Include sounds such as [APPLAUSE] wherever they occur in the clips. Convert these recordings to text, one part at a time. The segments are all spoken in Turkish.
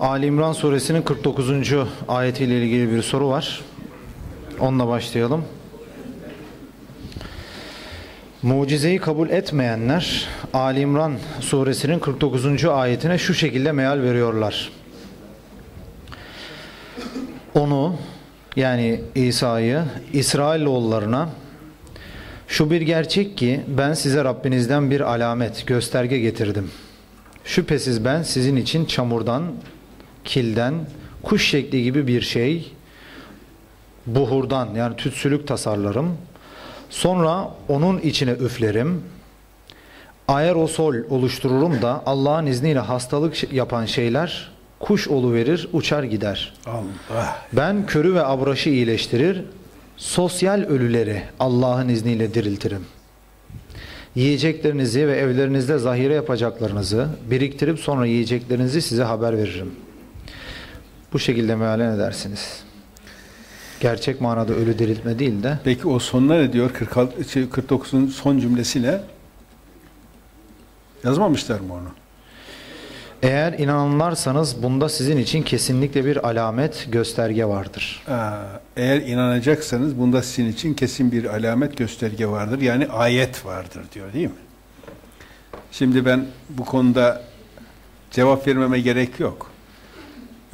Ali İmran suresinin 49. ayetiyle ilgili bir soru var. Onunla başlayalım. Mucizeyi kabul etmeyenler Ali İmran suresinin 49. ayetine şu şekilde meal veriyorlar. Onu yani İsa'yı İsrailoğullarına şu bir gerçek ki ben size Rabbinizden bir alamet, gösterge getirdim. Şüphesiz ben sizin için çamurdan, kilden, kuş şekli gibi bir şey, buhurdan yani tütsülük tasarlarım. Sonra onun içine üflerim. Aerosol oluştururum da Allah'ın izniyle hastalık yapan şeyler kuş verir, uçar gider. Allah. Ben körü ve abraşı iyileştirir, sosyal ölüleri Allah'ın izniyle diriltirim. Yiyeceklerinizi ve evlerinizde zahire yapacaklarınızı biriktirip sonra yiyeceklerinizi size haber veririm. Bu şekilde mealen edersiniz. Gerçek manada ölü diriltme değil de. Peki o sonuna ne diyor? 46, 49'un şey, son cümlesine yazmamışlar mı onu? Eğer inananlarsanız bunda sizin için kesinlikle bir alamet, gösterge vardır. Eğer inanacaksanız bunda sizin için kesin bir alamet, gösterge vardır. Yani ayet vardır diyor değil mi? Şimdi ben bu konuda cevap vermeme gerek yok.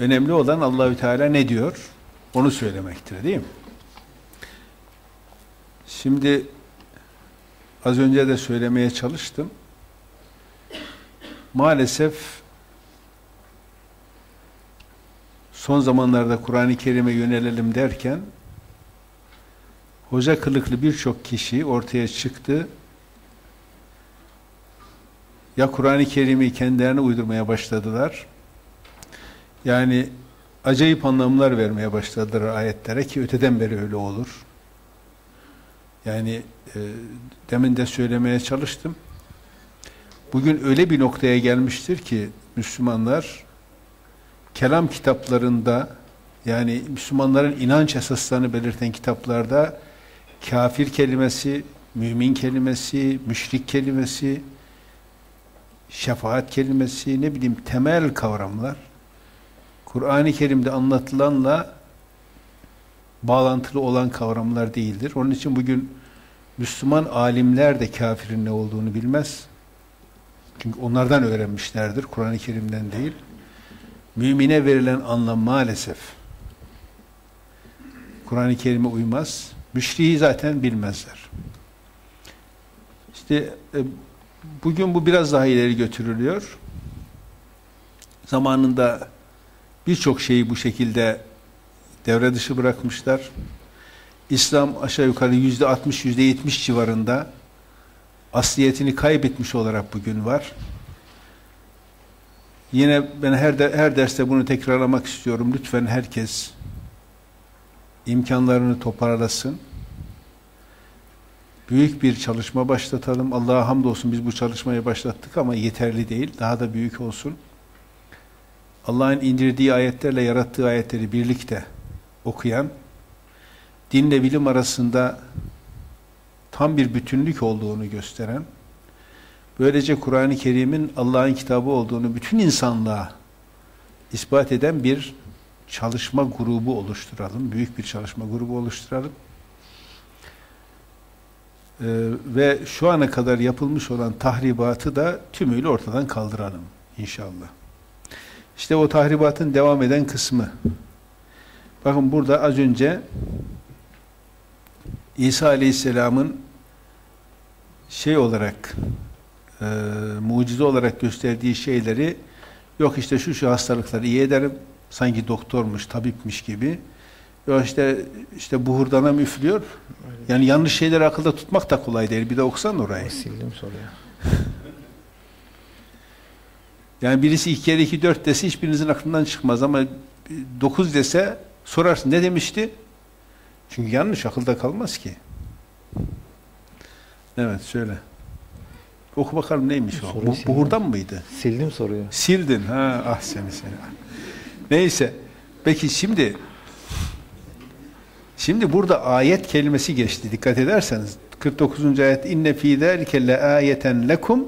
Önemli olan Allahü Teala ne diyor? Onu söylemektir değil mi? Şimdi az önce de söylemeye çalıştım. Maalesef son zamanlarda Kur'an-ı Kerim'e yönelelim derken hoca kılıklı birçok kişi ortaya çıktı. Ya Kur'an-ı Kerim'i kendilerine uydurmaya başladılar. Yani acayip anlamlar vermeye başladılar ayetlere ki öteden beri öyle olur. Yani e, demin de söylemeye çalıştım. Bugün öyle bir noktaya gelmiştir ki Müslümanlar kelam kitaplarında yani Müslümanların inanç esaslarını belirten kitaplarda kafir kelimesi, mümin kelimesi, müşrik kelimesi, şefaat kelimesi, ne bileyim temel kavramlar Kur'an-ı Kerim'de anlatılanla bağlantılı olan kavramlar değildir. Onun için bugün Müslüman alimler de kafirin ne olduğunu bilmez. Çünkü onlardan öğrenmişlerdir, Kur'an-ı Kerim'den değil. Mümine verilen anlam maalesef Kur'an-ı Kerim'e uymaz. Müşriği zaten bilmezler. İşte e, bugün bu biraz daha ileri götürülüyor. Zamanında birçok şeyi bu şekilde devre dışı bırakmışlar. İslam aşağı yukarı yüzde altmış, yüzde yetmiş civarında asliyetini kaybetmiş olarak bugün var. Yine ben her de, her derste bunu tekrarlamak istiyorum. Lütfen herkes imkanlarını toparlasın. Büyük bir çalışma başlatalım. Allah'a hamdolsun biz bu çalışmayı başlattık ama yeterli değil. Daha da büyük olsun. Allah'ın indirdiği ayetlerle yarattığı ayetleri birlikte okuyan, dinle bilim arasında tam bir bütünlük olduğunu gösteren, Böylece Kur'an-ı Kerim'in Allah'ın kitabı olduğunu bütün insanlığa ispat eden bir çalışma grubu oluşturalım. Büyük bir çalışma grubu oluşturalım. Ee, ve şu ana kadar yapılmış olan tahribatı da tümüyle ortadan kaldıralım inşallah. İşte o tahribatın devam eden kısmı. Bakın burada az önce İsa Aleyhisselam'ın şey olarak e, mucize olarak gösterdiği şeyleri yok işte şu şu hastalıkları iyi ederim sanki doktormuş, tabipmiş gibi. Yok işte işte buhurdana mı üflüyor? Yani yanlış şeyleri akılda tutmak da kolay değil. Bir de okusan orayı. Sildim soruyu [LAUGHS] yani birisi iki kere iki dört dese hiçbirinizin aklından çıkmaz ama dokuz dese sorarsın ne demişti çünkü yanlış akılda kalmaz ki evet söyle Oku bakalım neymiş o? Bu, buhurdan mıydı? Sildim soruyu. Sildin. Ha, ah seni seni. Neyse. Peki şimdi şimdi burada ayet kelimesi geçti. Dikkat ederseniz 49. ayet inne fî zâlike le âyeten lekum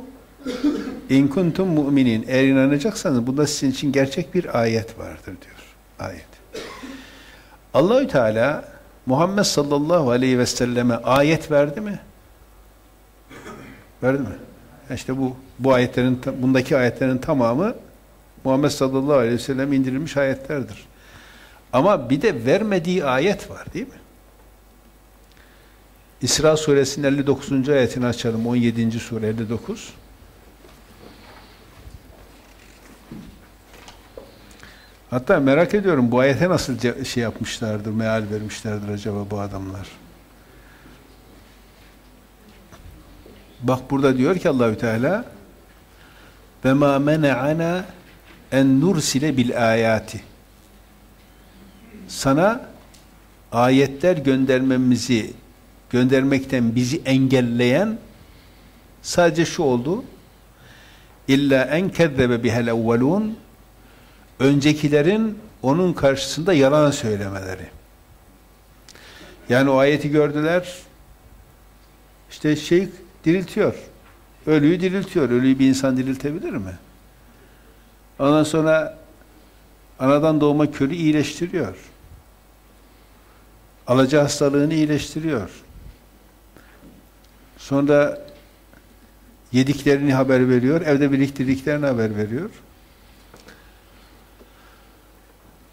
İn kuntum mu'minin. Eğer inanacaksanız bunda sizin için gerçek bir ayet vardır diyor. Ayet. Allahü Teala Muhammed sallallahu aleyhi ve selleme ayet verdi mi? Verdi mi? İşte bu bu ayetlerin bundaki ayetlerin tamamı Muhammed sallallahu aleyhi ve sellem indirilmiş ayetlerdir. Ama bir de vermediği ayet var değil mi? İsra suresinin 59. ayetini açalım. 17. sure 59. Hatta merak ediyorum bu ayete nasıl şey yapmışlardır, meal vermişlerdir acaba bu adamlar. Bak burada diyor ki Allahü Teala ve ma mena'ana en nursile bil ayati sana ayetler göndermemizi göndermekten bizi engelleyen sadece şu oldu illa en kezzebe bihel evvelun öncekilerin onun karşısında yalan söylemeleri. Yani o ayeti gördüler. İşte şey diriltiyor. Ölüyü diriltiyor. Ölüyü bir insan diriltebilir mi? Ondan sonra anadan doğma körü iyileştiriyor. Alaca hastalığını iyileştiriyor. Sonra yediklerini haber veriyor, evde biriktirdiklerini haber veriyor.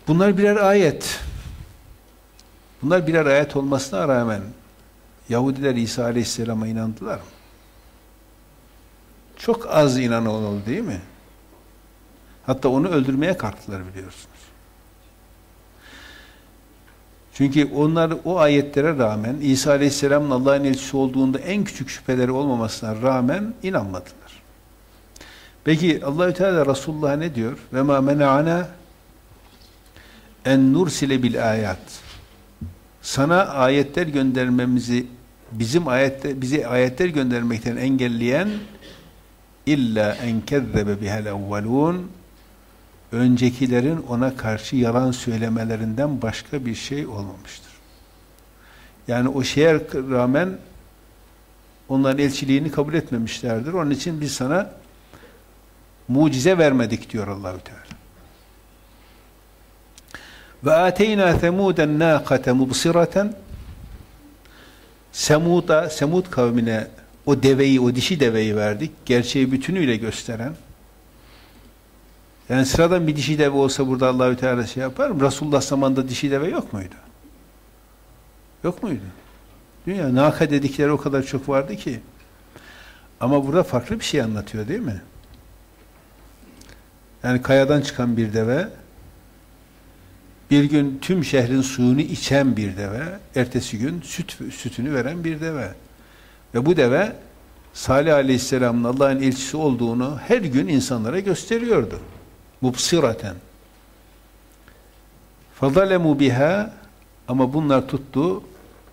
Bunlar birer ayet. Bunlar birer ayet olmasına rağmen Yahudiler İsa Aleyhisselam'a inandılar mı? Çok az inanan oldu değil mi? Hatta onu öldürmeye kalktılar biliyorsunuz. Çünkü onlar o ayetlere rağmen İsa Aleyhisselam'ın Allah'ın elçisi olduğunda en küçük şüpheleri olmamasına rağmen inanmadılar. Peki Allahü Teala Resulullah ne diyor? Ve ma mena'ana en nursile bil ayat. Sana ayetler göndermemizi bizim ayette bize ayetler göndermekten engelleyen illa en kezzebe bihel evvelun öncekilerin ona karşı yalan söylemelerinden başka bir şey olmamıştır. Yani o şeye rağmen onların elçiliğini kabul etmemişlerdir. Onun için biz sana mucize vermedik diyor Allahü Teala. Ve ateyna semuden nâkate mubsireten Semud'a, Semud kavmine o deveyi, o dişi deveyi verdik. Gerçeği bütünüyle gösteren. Yani sıradan bir dişi deve olsa burada Allahü Teala şey yapar mı? Resulullah zamanında dişi deve yok muydu? Yok muydu? Dünya naka dedikleri o kadar çok vardı ki. Ama burada farklı bir şey anlatıyor değil mi? Yani kayadan çıkan bir deve bir gün tüm şehrin suyunu içen bir deve, ertesi gün süt sütünü veren bir deve. Ve bu deve Salih Aleyhisselam'ın Allah'ın elçisi olduğunu her gün insanlara gösteriyordu. Mubsiraten. Fadalemu biha ama bunlar tuttu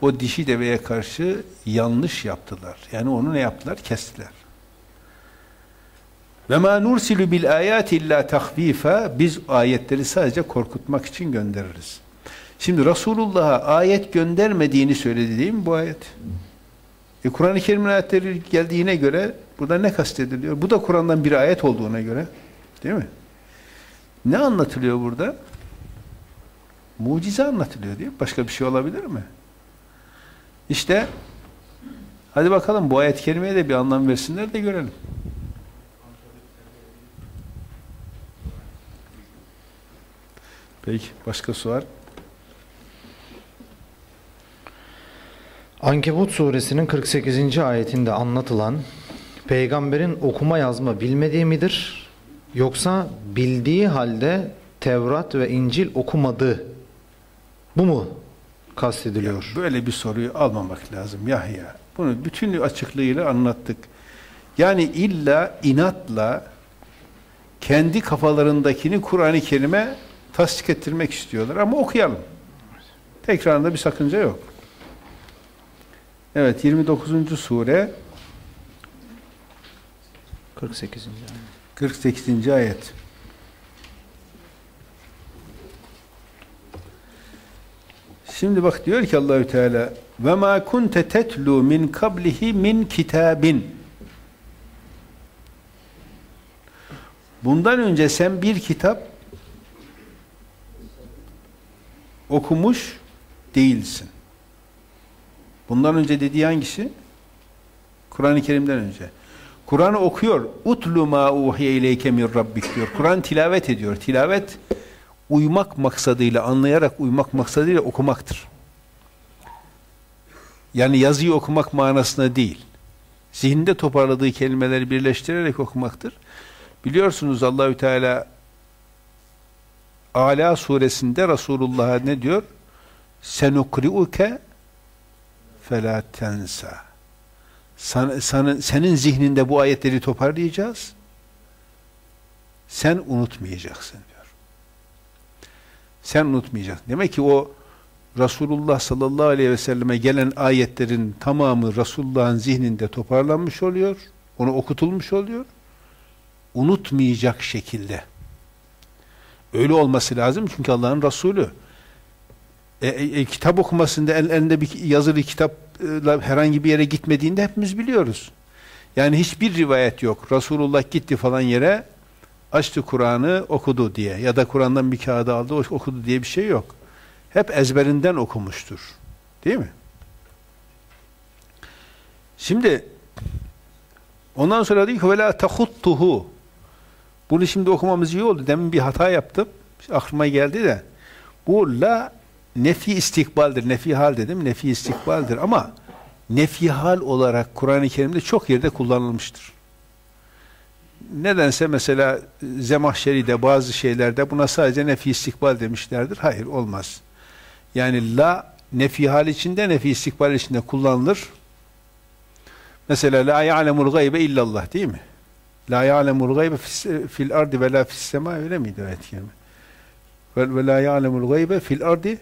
o dişi deveye karşı yanlış yaptılar. Yani onu ne yaptılar? Kestiler. Ve ma nursilu bil ayati illa tahfifa biz ayetleri sadece korkutmak için göndeririz. Şimdi Resulullah'a ayet göndermediğini söyledi değil mi bu ayet? E Kur'an-ı Kerim'in ayetleri geldiğine göre burada ne kastediliyor? Bu da Kur'an'dan bir ayet olduğuna göre değil mi? Ne anlatılıyor burada? Mucize anlatılıyor değil mi? Başka bir şey olabilir mi? İşte hadi bakalım bu ayet-i kerimeye de bir anlam versinler de görelim. Peki, başka soru? Ankebut suresinin 48. ayetinde anlatılan peygamberin okuma yazma bilmediği midir? Yoksa bildiği halde Tevrat ve İncil okumadı. Bu mu kastediliyor? Ya böyle bir soruyu almamak lazım Yahya. Bunu bütün açıklığıyla anlattık. Yani illa inatla kendi kafalarındakini Kur'an-ı Kerim'e tasdik ettirmek istiyorlar ama okuyalım. Tekrarında bir sakınca yok. Evet 29. sure 48. 48. ayet. Şimdi bak diyor ki Allahü Teala ve ma kunte tetlu min kablihi min kitabin Bundan önce sen bir kitap okumuş değilsin. Bundan önce dediği hangisi? Kur'an-ı Kerim'den önce. Kur'an'ı okuyor. Utlu ma uhiye ileyke min rabbik diyor. Kur'an tilavet ediyor. Tilavet uymak maksadıyla, anlayarak uymak maksadıyla okumaktır. Yani yazıyı okumak manasına değil. Zihinde toparladığı kelimeleri birleştirerek okumaktır. Biliyorsunuz Allahü Teala Ala suresinde Resulullah'a ne diyor? Senukri'uke felâ tensa. Sana, sana, senin zihninde bu ayetleri toparlayacağız. Sen unutmayacaksın diyor. Sen unutmayacaksın. Demek ki o Resulullah sallallahu aleyhi ve selleme gelen ayetlerin tamamı Resulullah'ın zihninde toparlanmış oluyor. Onu okutulmuş oluyor. Unutmayacak şekilde. Öyle olması lazım çünkü Allah'ın Resulü. E, e, e, kitap okumasında el, elinde bir yazılı kitapla herhangi bir yere gitmediğinde hepimiz biliyoruz. Yani hiçbir rivayet yok. Resulullah gitti falan yere açtı Kur'an'ı okudu diye ya da Kur'an'dan bir kağıdı aldı okudu diye bir şey yok. Hep ezberinden okumuştur. Değil mi? Şimdi ondan sonra diyor ki وَلَا تَخُطُّهُ bunu şimdi okumamız iyi oldu. Demin bir hata yaptım. Aklıma geldi de bu la nefi istikbaldir. Nefi hal dedim. Nefi istikbaldir ama nefi hal olarak Kur'an-ı Kerim'de çok yerde kullanılmıştır. Nedense mesela Zemahşeri'de bazı şeylerde buna sadece nefi istikbal demişlerdir. Hayır olmaz. Yani la nefi hal içinde nefi istikbal içinde kullanılır. Mesela la ya'lemul gaybe illallah değil mi? La ya'lemul gaybe fil ardi ve la fis sema öyle miydi ayet kerime? Ve, ve la ya'lemul gaybe fil ardi?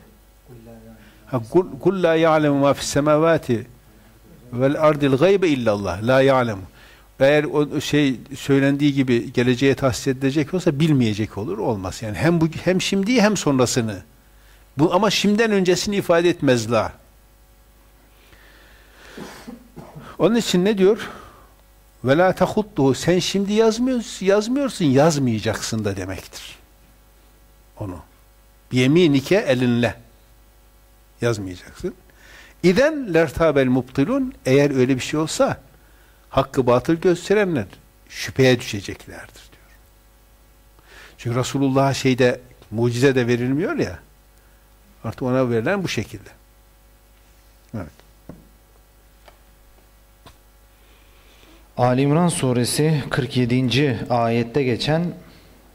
Kul la ya'lemu ma fis semavati vel ardil gaybe illallah. La ya'lemu. Eğer o şey söylendiği gibi geleceğe tahsis edilecek olsa bilmeyecek olur olmaz. Yani hem bu hem şimdi hem sonrasını. Bu ama şimdiden öncesini ifade etmez la. Onun için ne diyor ve la tahuttuhu sen şimdi yazmıyorsun, yazmıyorsun yazmayacaksın da demektir onu yeminike elinle yazmayacaksın. İden lertabel mubtilun eğer öyle bir şey olsa hakkı batıl gösterenler şüpheye düşeceklerdir diyor. Çünkü Resulullah'a şeyde mucize de verilmiyor ya artık ona verilen bu şekilde. Ali İmran suresi 47. ayette geçen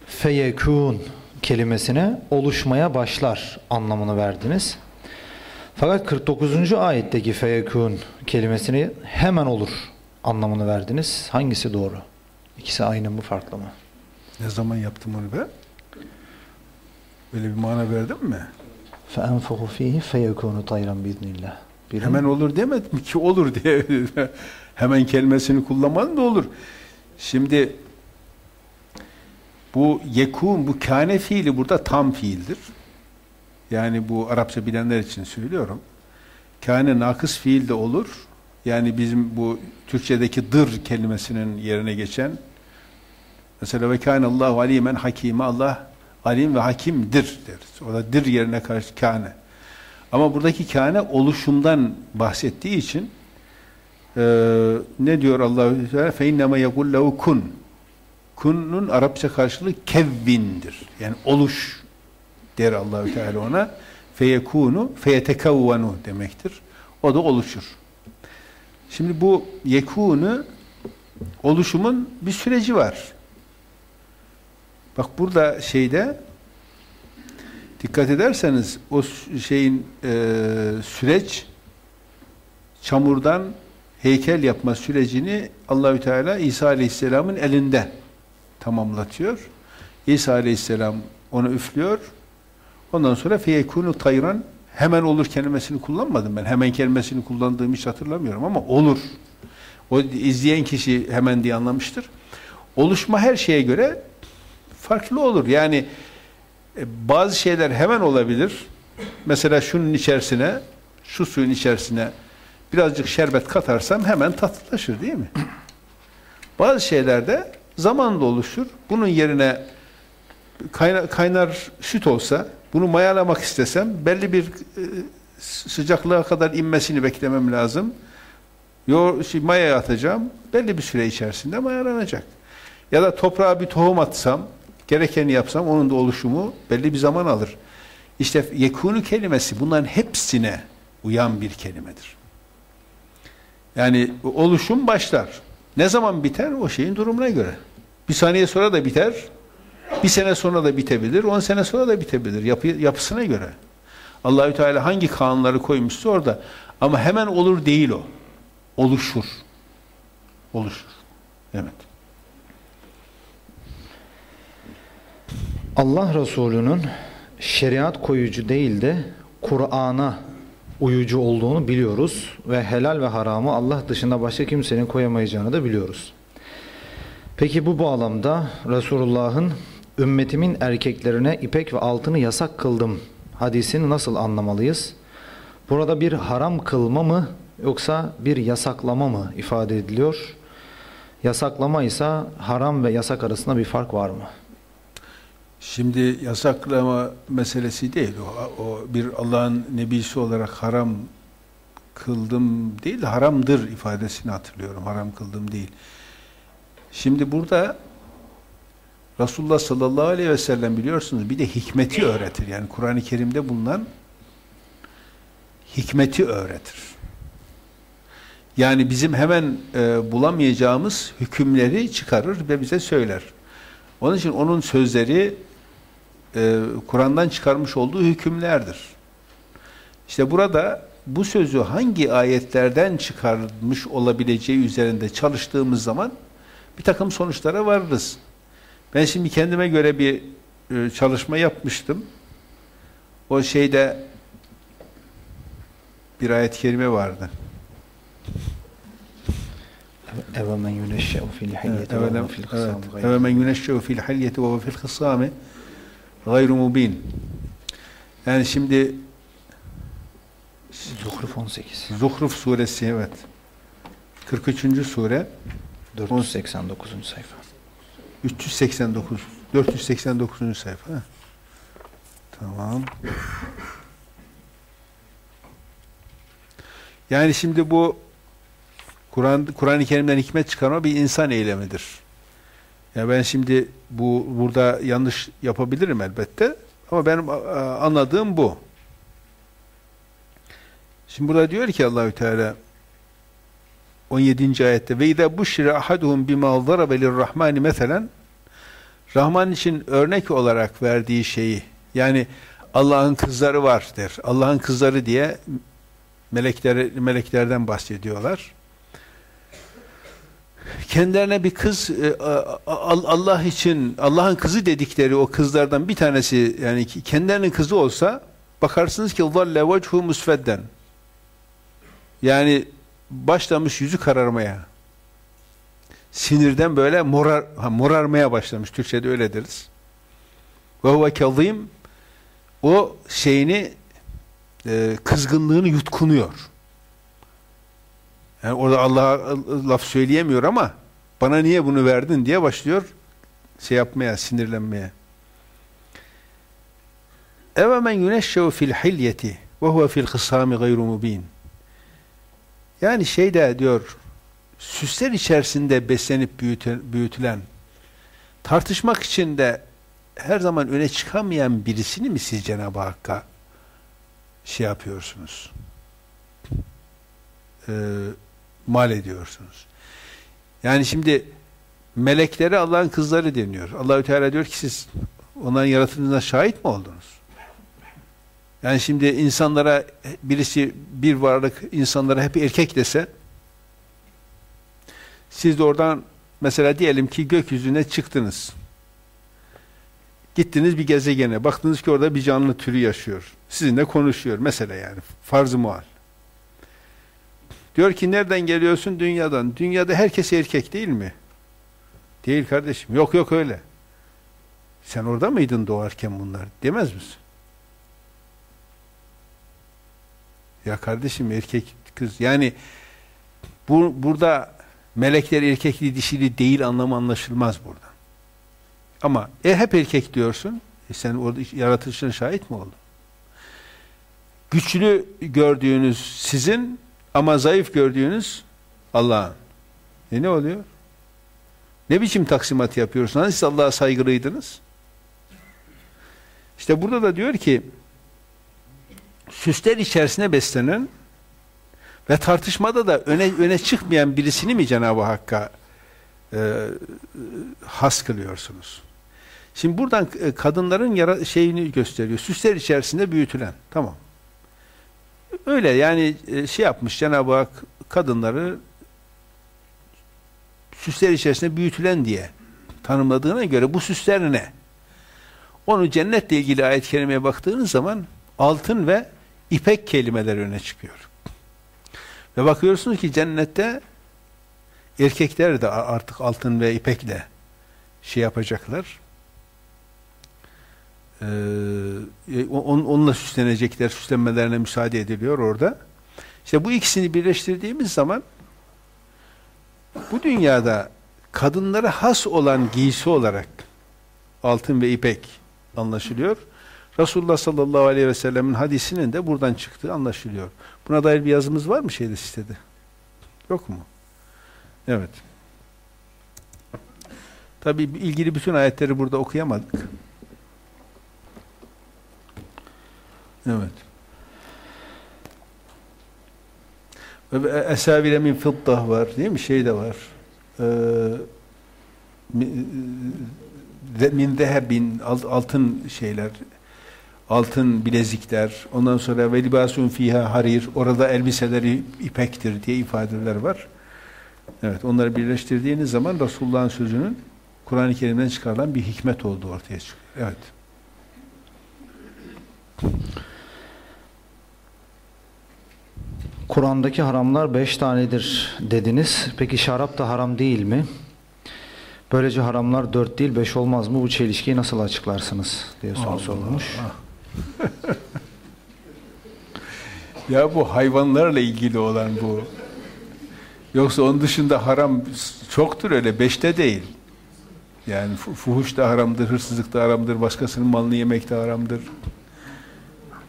feyekûn kelimesine oluşmaya başlar anlamını verdiniz. Fakat 49. ayetteki feyekûn kelimesini hemen olur anlamını verdiniz. Hangisi doğru? İkisi aynı mı farklı mı? Ne zaman yaptım onu be? Böyle bir mana verdim mi? فَاَنْفُخُ ف۪يهِ فَيَكُونُ طَيْرًا بِذْنِ اللّٰهِ Hemen olur demedim ki olur diye. Hemen kelimesini kullanmadım da olur. Şimdi bu yekun, bu kâne fiili burada tam fiildir. Yani bu Arapça bilenler için söylüyorum. Kâne nakıs fiil de olur. Yani bizim bu Türkçedeki dır kelimesinin yerine geçen mesela ve kânallahu alimen hakime Allah alim ve hakimdir deriz. O da dir yerine karşı kâne. Ama buradaki kâne oluşumdan bahsettiği için e, ne diyor Allahü Teala? Fe innema yekul kun. Kun'un Arapça karşılığı kevvindir. Yani oluş der Allahü Teala ona. Feyekunu feyetekavvanu demektir. O da oluşur. Şimdi bu yekunu oluşumun bir süreci var. Bak burada şeyde dikkat ederseniz o şeyin e, süreç çamurdan heykel yapma sürecini Allahü Teala İsa Aleyhisselam'ın elinde tamamlatıyor. İsa Aleyhisselam onu üflüyor. Ondan sonra feyekunu tayran hemen olur kelimesini kullanmadım ben. Hemen kelimesini kullandığımı hiç hatırlamıyorum ama olur. O izleyen kişi hemen diye anlamıştır. Oluşma her şeye göre farklı olur. Yani e, bazı şeyler hemen olabilir. Mesela şunun içerisine, şu suyun içerisine birazcık şerbet katarsam hemen tatlılaşır değil mi? Bazı şeylerde zamanla oluşur. Bunun yerine kaynar, kaynar süt olsa, bunu mayalamak istesem belli bir e, sıcaklığa kadar inmesini beklemem lazım. Yo, şey, mayaya atacağım, belli bir süre içerisinde mayalanacak. Ya da toprağa bir tohum atsam, gerekeni yapsam onun da oluşumu belli bir zaman alır. İşte yekunu kelimesi bunların hepsine uyan bir kelimedir. Yani oluşum başlar. Ne zaman biter? O şeyin durumuna göre. Bir saniye sonra da biter, bir sene sonra da bitebilir, on sene sonra da bitebilir. Yapı, yapısına göre. Allahü Teala hangi kanunları koymuşsa orada. Ama hemen olur değil o. Oluşur. Oluşur. Evet. Allah Resulü'nün şeriat koyucu değil de Kur'an'a uyucu olduğunu biliyoruz ve helal ve haramı Allah dışında başka kimsenin koyamayacağını da biliyoruz. Peki bu bağlamda Resulullah'ın ümmetimin erkeklerine ipek ve altını yasak kıldım hadisini nasıl anlamalıyız? Burada bir haram kılma mı yoksa bir yasaklama mı ifade ediliyor? Yasaklama ise haram ve yasak arasında bir fark var mı? Şimdi yasaklama meselesi değil. O, o bir Allah'ın nebisi olarak haram kıldım değil, haramdır ifadesini hatırlıyorum. Haram kıldım değil. Şimdi burada Resulullah sallallahu aleyhi ve sellem biliyorsunuz bir de hikmeti öğretir. Yani Kur'an-ı Kerim'de bulunan hikmeti öğretir. Yani bizim hemen e, bulamayacağımız hükümleri çıkarır ve bize söyler. Onun için onun sözleri e, Kur'an'dan çıkarmış olduğu hükümlerdir. İşte burada bu sözü hangi ayetlerden çıkarmış olabileceği üzerinde çalıştığımız zaman bir takım sonuçlara varırız. Ben şimdi kendime göre bir e, çalışma yapmıştım. O şeyde bir ayet-i kerime vardı. Evemen yuneşşe'u fil hilyeti ve fil kısami. Evemen yuneşşe'u fil hilyeti ve fil kısami gayru mubin. Yani şimdi Zuhruf 18. Zuhruf suresi evet. 43. sure 489. sayfa. 389 489. sayfa. Heh. Tamam. Yani şimdi bu Kur'an Kur'an-ı Kerim'den hikmet çıkarma bir insan eylemidir. Ya ben şimdi bu burada yanlış yapabilirim elbette ama benim anladığım bu. Şimdi burada diyor ki Allahü Teala 17. ayette ve izâ buşire ahaduhum bima zarabe lirrahmani meselen Rahman için örnek olarak verdiği şeyi yani Allah'ın kızları var der. Allah'ın kızları diye melekler meleklerden bahsediyorlar kendilerine bir kız e, Allah için Allah'ın kızı dedikleri o kızlardan bir tanesi yani kendilerinin kızı olsa bakarsınız ki zalle vechu musfedden yani başlamış yüzü kararmaya. Sinirden böyle morar, ha, morarmaya başlamış. Türkçe'de öyle deriz. Ve huve o şeyini e, kızgınlığını yutkunuyor yani orada Allah'a laf söyleyemiyor ama bana niye bunu verdin diye başlıyor şey yapmaya, sinirlenmeye. Eve men yuneşşev fil hilyeti ve huve fil kısami gayru mubin. Yani şeyde diyor süsler içerisinde beslenip büyütülen tartışmak için de her zaman öne çıkamayan birisini mi siz Cenab-ı Hakk'a şey yapıyorsunuz? Ee, mal ediyorsunuz. Yani şimdi meleklere Allah'ın kızları deniyor. Allahü Teala diyor ki siz onların yaratıldığına şahit mi oldunuz? Yani şimdi insanlara birisi bir varlık insanlara hep erkek dese siz de oradan mesela diyelim ki gökyüzüne çıktınız. Gittiniz bir gezegene. Baktınız ki orada bir canlı türü yaşıyor. Sizinle konuşuyor. Mesela yani. Farz-ı muhal. Diyor ki nereden geliyorsun? Dünyadan. Dünyada herkes erkek değil mi? Değil kardeşim. Yok yok öyle. Sen orada mıydın doğarken bunlar? Demez misin? Ya kardeşim erkek kız yani bu, burada melekler erkekli dişili değil anlamı anlaşılmaz burada. Ama e hep erkek diyorsun. E sen orada yaratılışına şahit mi oldun? Güçlü gördüğünüz sizin ama zayıf gördüğünüz Allah'ın. E ne oluyor? Ne biçim taksimat yapıyorsunuz? Hani siz Allah'a saygılıydınız? İşte burada da diyor ki süsler içerisine beslenen ve tartışmada da öne öne çıkmayan birisini mi Cenab-ı Hakk'a e, has kılıyorsunuz? Şimdi buradan e, kadınların yara, şeyini gösteriyor. Süsler içerisinde büyütülen. Tamam. Öyle yani e, şey yapmış Cenab-ı Hak kadınları süsler içerisinde büyütülen diye tanımladığına göre bu süsler ne? Onu cennetle ilgili ayet-i kerimeye baktığınız zaman altın ve ipek kelimeler öne çıkıyor. Ve bakıyorsunuz ki cennette erkekler de artık altın ve ipekle şey yapacaklar. Ee, e, on, onunla süslenecekler, süslenmelerine müsaade ediliyor orada. İşte bu ikisini birleştirdiğimiz zaman bu dünyada kadınlara has olan giysi olarak altın ve ipek anlaşılıyor. Resulullah sallallahu aleyhi ve sellemin hadisinin de buradan çıktığı anlaşılıyor. Buna dair bir yazımız var mı şeyde sitede? Yok mu? Evet. Tabi ilgili bütün ayetleri burada okuyamadık. Evet. Ve esavire min fıddah var değil mi? Şey de var. Ee, min zehebin altın şeyler altın bilezikler ondan sonra ve libasun fiha harir orada elbiseleri ipektir diye ifadeler var. Evet onları birleştirdiğiniz zaman Resulullah'ın sözünün Kur'an-ı Kerim'den çıkarılan bir hikmet olduğu ortaya çıkıyor. Evet. Kur'an'daki haramlar beş tanedir dediniz. Peki şarap da haram değil mi? Böylece haramlar dört değil beş olmaz mı? Bu çelişkiyi nasıl açıklarsınız? diye soru sorulmuş. [LAUGHS] ya bu hayvanlarla ilgili olan bu. Yoksa onun dışında haram çoktur öyle. Beşte değil. Yani fuhuş da haramdır, hırsızlık da haramdır, başkasının malını yemek de haramdır.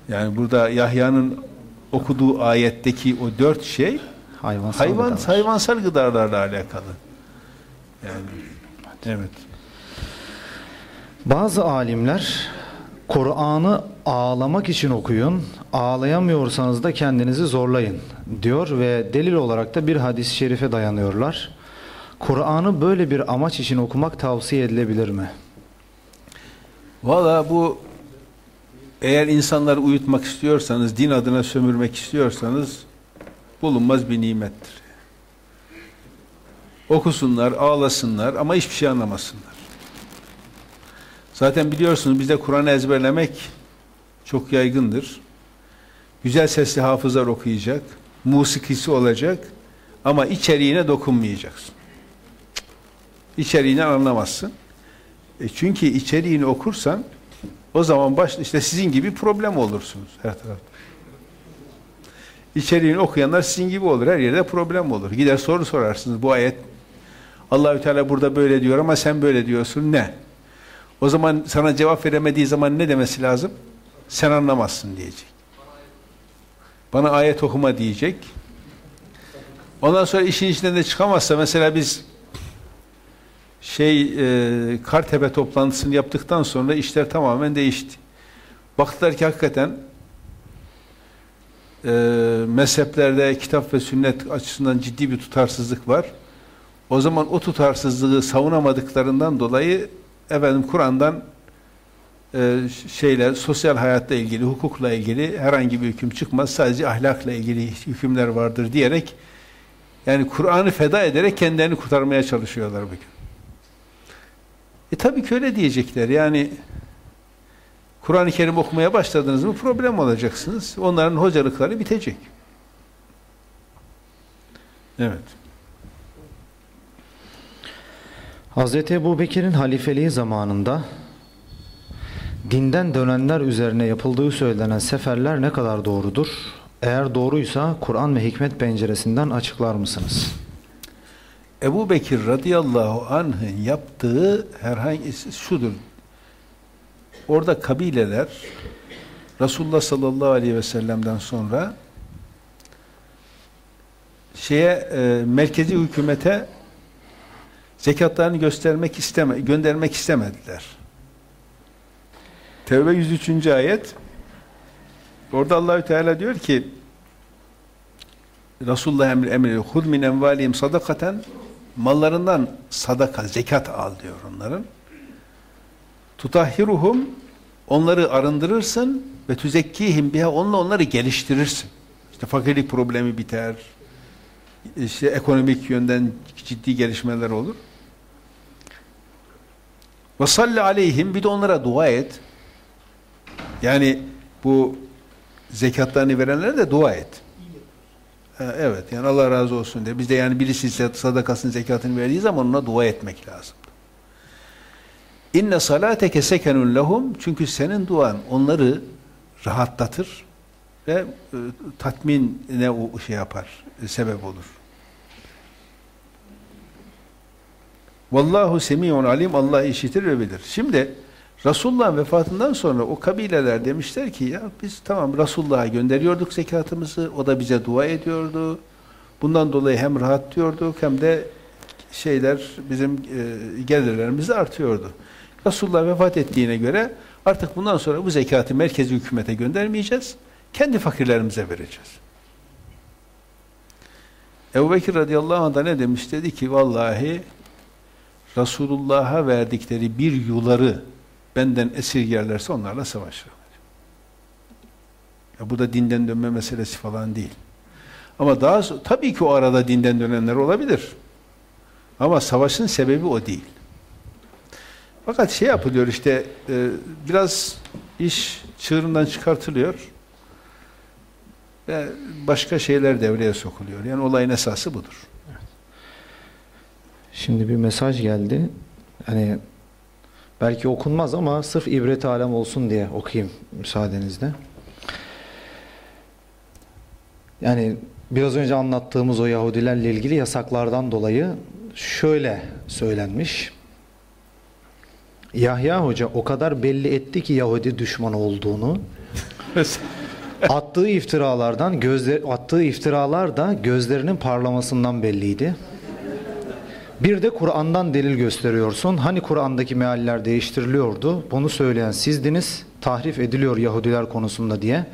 Yani burada Yahya'nın okuduğu ayetteki o dört şey hayvansal, hayvan, gıdalar. hayvansal gıdalarla alakalı. Yani evet. Bazı alimler Kur'an'ı ağlamak için okuyun, ağlayamıyorsanız da kendinizi zorlayın diyor ve delil olarak da bir hadis-i şerife dayanıyorlar. Kur'an'ı böyle bir amaç için okumak tavsiye edilebilir mi? Valla bu eğer insanları uyutmak istiyorsanız, din adına sömürmek istiyorsanız bulunmaz bir nimettir. Okusunlar, ağlasınlar ama hiçbir şey anlamasınlar. Zaten biliyorsunuz bizde Kur'an'ı ezberlemek çok yaygındır. Güzel sesli hafızlar okuyacak, musikisi olacak ama içeriğine dokunmayacaksın. İçeriğini anlamazsın. E çünkü içeriğini okursan o zaman baş, işte sizin gibi problem olursunuz her tarafta. İçeriğini okuyanlar sizin gibi olur. Her yerde problem olur. Gider soru sorarsınız. Bu ayet Allahü Teala burada böyle diyor ama sen böyle diyorsun. Ne? O zaman sana cevap veremediği zaman ne demesi lazım? Sen anlamazsın diyecek. Bana ayet okuma diyecek. Ondan sonra işin içinden de çıkamazsa mesela biz şey e, Kartepe toplantısını yaptıktan sonra işler tamamen değişti. Baktılar ki hakikaten e, mezheplerde kitap ve sünnet açısından ciddi bir tutarsızlık var. O zaman o tutarsızlığı savunamadıklarından dolayı efendim Kur'an'dan e, şeyler sosyal hayatla ilgili, hukukla ilgili herhangi bir hüküm çıkmaz. Sadece ahlakla ilgili hükümler vardır diyerek yani Kur'an'ı feda ederek kendilerini kurtarmaya çalışıyorlar bugün. E tabii ki öyle diyecekler. Yani Kur'an-ı Kerim okumaya başladınız mı problem olacaksınız. Onların hocalıkları bitecek. Evet. Hz. Ebu Bekir'in halifeliği zamanında dinden dönenler üzerine yapıldığı söylenen seferler ne kadar doğrudur? Eğer doğruysa Kur'an ve hikmet penceresinden açıklar mısınız? Ebu Bekir radıyallahu anh'ın yaptığı herhangi şudur. Orada kabileler Resulullah sallallahu aleyhi ve sellem'den sonra şeye e, merkezi hükümete zekatlarını göstermek isteme, göndermek istemediler. Tevbe 103. ayet orada Allahü Teala diyor ki Resulullah emri emri hud min envalihim sadakaten mallarından sadaka, zekat al diyor onların. Tutahhiruhum onları arındırırsın ve tüzekkihim biha onunla onları geliştirirsin. İşte fakirlik problemi biter. İşte ekonomik yönden ciddi gelişmeler olur. Ve salli aleyhim bir de onlara dua et. Yani bu zekatlarını verenlere de dua et. Evet yani Allah razı olsun diye. Biz de yani birisi sadakasını zekatını verdiği zaman ona dua etmek lazım. İnne salateke sekenun lehum çünkü senin duan onları rahatlatır ve e, tatmine o şey yapar, e, sebep olur. Vallahu semi'un alim Allah işitir ve bilir. Şimdi Resulullah'ın vefatından sonra o kabileler demişler ki ya biz tamam Resulullah'a gönderiyorduk zekatımızı, o da bize dua ediyordu. Bundan dolayı hem rahat diyorduk hem de şeyler bizim e, gelirlerimiz artıyordu. Resulullah vefat ettiğine göre artık bundan sonra bu zekatı merkezi hükümete göndermeyeceğiz. Kendi fakirlerimize vereceğiz. Ebu Bekir radıyallahu anh da ne demiş? Dedi ki vallahi Resulullah'a verdikleri bir yuları benden esirgerlerse onlarla savaşırım. Ya bu da dinden dönme meselesi falan değil. Ama daha tabii ki o arada dinden dönenler olabilir. Ama savaşın sebebi o değil. Fakat şey yapılıyor işte e, biraz iş çığırından çıkartılıyor ve başka şeyler devreye sokuluyor. Yani olayın esası budur. Şimdi bir mesaj geldi. Hani belki okunmaz ama sırf ibret alem olsun diye okuyayım müsaadenizle. Yani biraz önce anlattığımız o Yahudilerle ilgili yasaklardan dolayı şöyle söylenmiş. Yahya Hoca o kadar belli etti ki Yahudi düşman olduğunu. [LAUGHS] attığı iftiralardan gözler attığı iftiralar da gözlerinin parlamasından belliydi. Bir de Kur'an'dan delil gösteriyorsun. Hani Kur'an'daki mealler değiştiriliyordu. Bunu söyleyen sizdiniz. Tahrif ediliyor Yahudiler konusunda diye.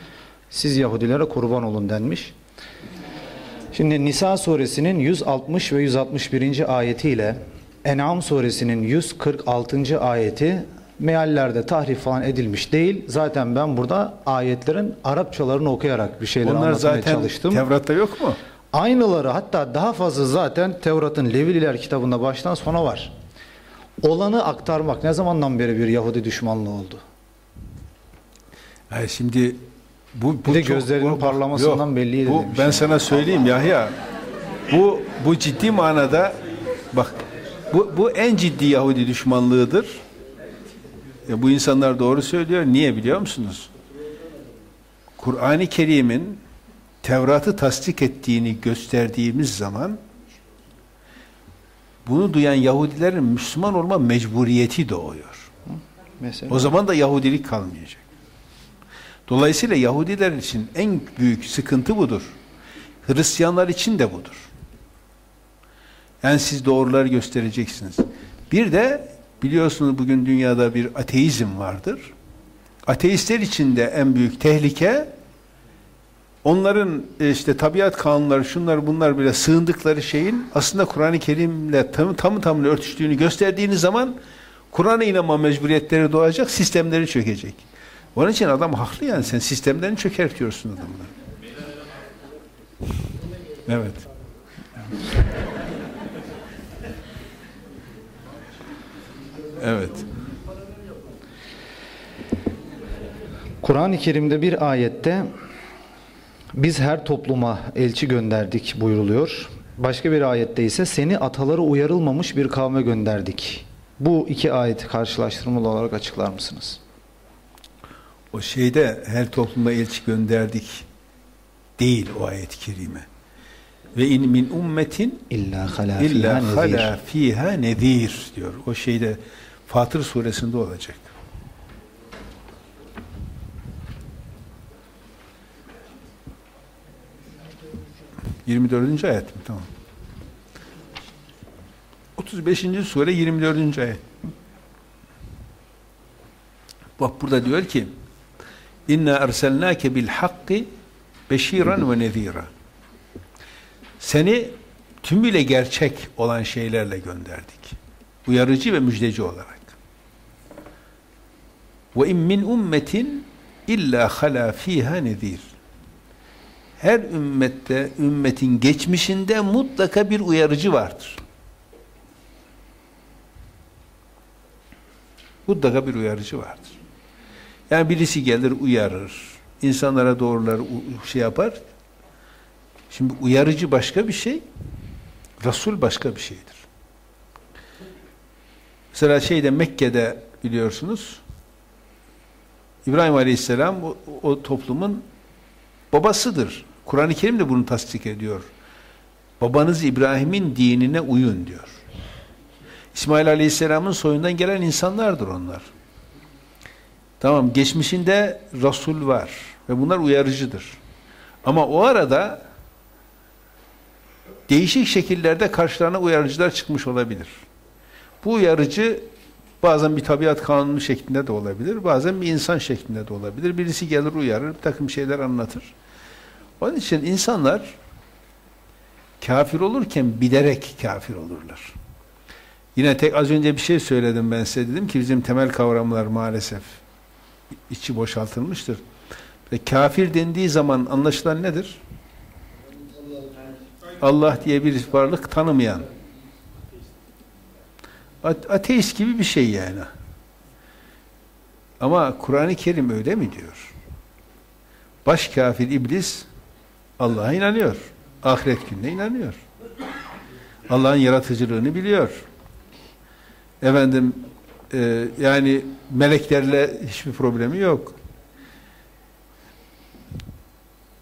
Siz Yahudilere kurban olun denmiş. Şimdi Nisa suresinin 160 ve 161. ayetiyle En'am suresinin 146. ayeti meallerde tahrif falan edilmiş değil. Zaten ben burada ayetlerin Arapçalarını okuyarak bir şeyler Onlar anlatmaya zaten çalıştım. Tevrat'ta yok mu? Aynıları hatta daha fazla zaten Tevrat'ın Levililer kitabında baştan sona var. Olanı aktarmak ne zamandan beri bir Yahudi düşmanlığı oldu? Yani şimdi bu, bu Bir de çok- gözlerinin bu- parlamasından yok, belliydi Bu, ben yani. sana söyleyeyim Yahya. Bu bu ciddi manada bak bu bu en ciddi Yahudi düşmanlığıdır. Ya bu insanlar doğru söylüyor. Niye biliyor musunuz? Kur'an-ı Kerim'in Tevrat'ı tasdik ettiğini gösterdiğimiz zaman bunu duyan Yahudilerin Müslüman olma mecburiyeti doğuyor. Mesela. O zaman da Yahudilik kalmayacak. Dolayısıyla Yahudiler için en büyük sıkıntı budur. Hristiyanlar için de budur. Yani siz doğruları göstereceksiniz. Bir de biliyorsunuz bugün dünyada bir ateizm vardır. Ateistler için de en büyük tehlike onların e, işte tabiat kanunları şunlar bunlar bile sığındıkları şeyin aslında Kur'an-ı Kerim'le tam, tam tamına örtüştüğünü gösterdiğiniz zaman Kur'an'a inanma mecburiyetleri doğacak, sistemleri çökecek. Onun için adam haklı yani sen sistemlerini çökertiyorsun adamları. Evet. Evet. Kur'an-ı Kerim'de bir ayette biz her topluma elçi gönderdik buyuruluyor. Başka bir ayette ise seni ataları uyarılmamış bir kavme gönderdik. Bu iki ayeti karşılaştırmalı olarak açıklar mısınız? O şeyde her topluma elçi gönderdik değil o ayet-i kerime. Ve in min ummetin illa hala illa hala nezir. fiha nedir diyor. O şeyde Fatır suresinde olacak. Yirmi dördüncü ayet mi? Tamam. 35. sure 24. ayet. Bak burada diyor ki İnna erselnâke bil hakki beşiran ve nezira. Seni tümüyle gerçek olan şeylerle gönderdik. Uyarıcı ve müjdeci olarak. Ve in min ummetin illa hala fiha nezir. Her ümmette, ümmetin geçmişinde mutlaka bir uyarıcı vardır. Mutlaka bir uyarıcı vardır. Yani birisi gelir uyarır, insanlara doğruları şey yapar. Şimdi uyarıcı başka bir şey, Resul başka bir şeydir. Mesela şeyde Mekke'de biliyorsunuz, İbrahim Aleyhisselam o, o toplumun babasıdır. Kur'an-ı Kerim de bunu tasdik ediyor. Babanız İbrahim'in dinine uyun diyor. İsmail Aleyhisselam'ın soyundan gelen insanlardır onlar. Tamam, geçmişinde Resul var ve bunlar uyarıcıdır. Ama o arada değişik şekillerde karşılarına uyarıcılar çıkmış olabilir. Bu uyarıcı bazen bir tabiat kanunu şeklinde de olabilir, bazen bir insan şeklinde de olabilir. Birisi gelir uyarır, bir takım şeyler anlatır. Onun için insanlar kafir olurken bilerek kafir olurlar. Yine tek az önce bir şey söyledim ben size dedim ki bizim temel kavramlar maalesef içi boşaltılmıştır. Ve kafir dendiği zaman anlaşılan nedir? Allah diye bir varlık tanımayan. Ateist gibi bir şey yani. Ama Kur'an-ı Kerim öyle mi diyor? Baş kafir iblis Allah'a inanıyor. Ahiret gününe inanıyor. Allah'ın yaratıcılığını biliyor. Efendim e, yani meleklerle hiçbir problemi yok.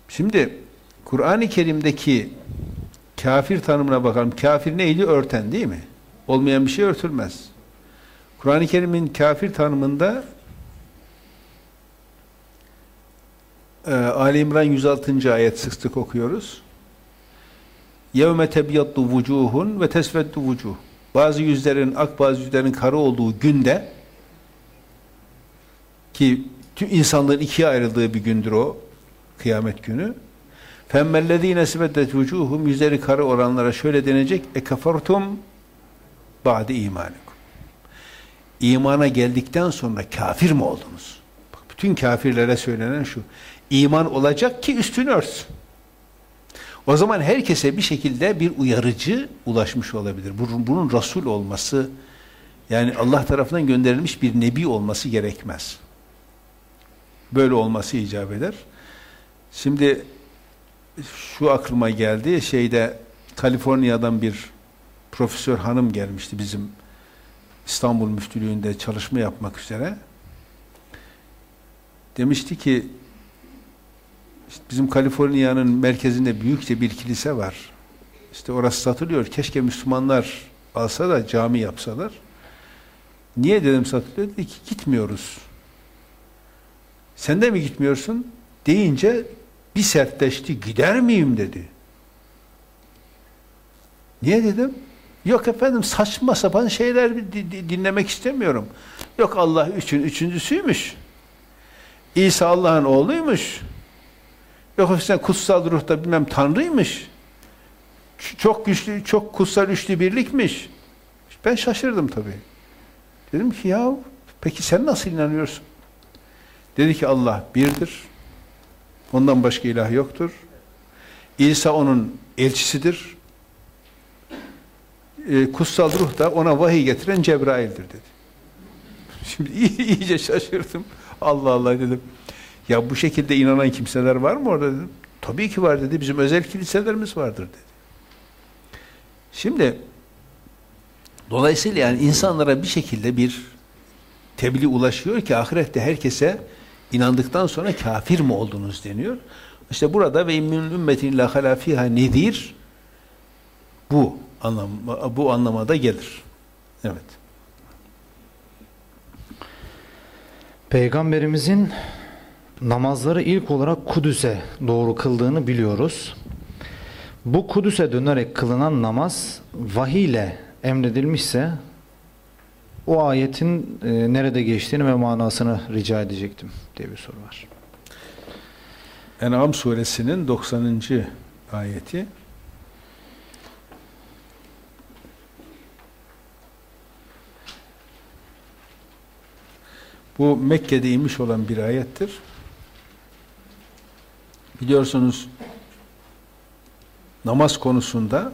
Şimdi Kur'an-ı Kerim'deki kafir tanımına bakalım. Kafir neydi? Örten değil mi? Olmayan bir şey örtülmez. Kur'an-ı Kerim'in kafir tanımında e, Ali İmran 106. ayet sık sık okuyoruz. يَوْمَ تَبْيَضُّ وُجُوهٌ ve تَسْفَدُّ وُجُوهٌ bazı yüzlerin ak bazı yüzlerin kara olduğu günde ki tüm insanlığın ikiye ayrıldığı bir gündür o kıyamet günü فَمَّلَّذ۪ينَ سِبَدَّتْ وُجُوهُمْ Yüzleri kara olanlara şöyle denecek اَكَفَرْتُمْ ba'de imanikum. İmana geldikten sonra kafir mi oldunuz? Bak, bütün kafirlere söylenen şu. İman olacak ki üstünü örtsün. O zaman herkese bir şekilde bir uyarıcı ulaşmış olabilir. Bunun, bunun Resul olması, yani Allah tarafından gönderilmiş bir nebi olması gerekmez. Böyle olması icap eder. Şimdi şu aklıma geldi, şeyde Kaliforniya'dan bir profesör hanım gelmişti bizim İstanbul Müftülüğü'nde çalışma yapmak üzere. Demişti ki işte bizim Kaliforniya'nın merkezinde büyükçe bir kilise var. İşte orası satılıyor. Keşke Müslümanlar alsa da cami yapsalar. Niye dedim satılıyor? Dedi ki gitmiyoruz. Sen de mi gitmiyorsun? Deyince bir sertleşti. Gider miyim dedi. Niye dedim? Yok efendim saçma sapan şeyler dinlemek istemiyorum. Yok Allah üçün üçüncüsüymüş. İsa Allah'ın oğluymuş. Yok sen kutsal ruhta bilmem tanrıymış. Çok güçlü, çok kutsal üçlü birlikmiş. Ben şaşırdım tabii. Dedim ki ya peki sen nasıl inanıyorsun? Dedi ki Allah birdir. Ondan başka ilah yoktur. İsa onun elçisidir. E, kutsal ruh da ona vahiy getiren Cebrail'dir dedi. Şimdi iyice şaşırdım. Allah Allah dedim. Ya bu şekilde inanan kimseler var mı orada dedim. Tabii ki var dedi. Bizim özel kiliselerimiz vardır dedi. Şimdi dolayısıyla yani insanlara bir şekilde bir tebliğ ulaşıyor ki ahirette herkese inandıktan sonra kafir mi oldunuz deniyor. İşte burada ve immin ümmetin la hala fiha nedir bu anlam bu anlamada gelir. Evet. Peygamberimizin namazları ilk olarak Kudüs'e doğru kıldığını biliyoruz. Bu Kudüs'e dönerek kılınan namaz vahiy ile emredilmişse o ayetin e, nerede geçtiğini ve manasını rica edecektim diye bir soru var. En'am suresinin 90. ayeti Bu Mekke'de inmiş olan bir ayettir. Biliyorsunuz namaz konusunda